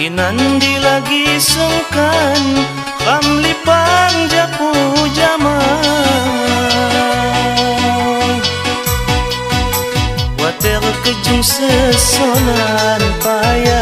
Kinandi lagi sungkan Kamli pangjaku zaman, Water kejung sesonan payah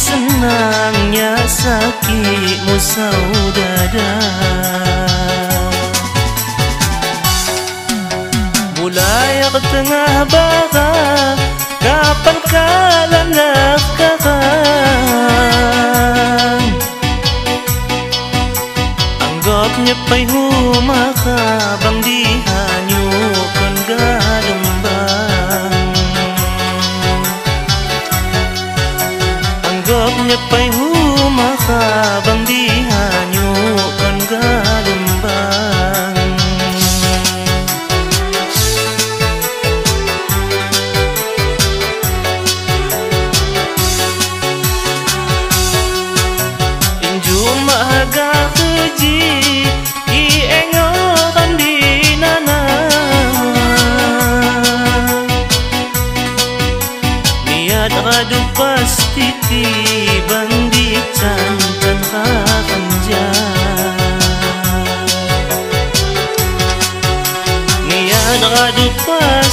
senangnya sakitmu saudara. Mulai tengah barang पहूँ मखाबन niat aduk pasti tibang di cantan hanja Niat aduk pasti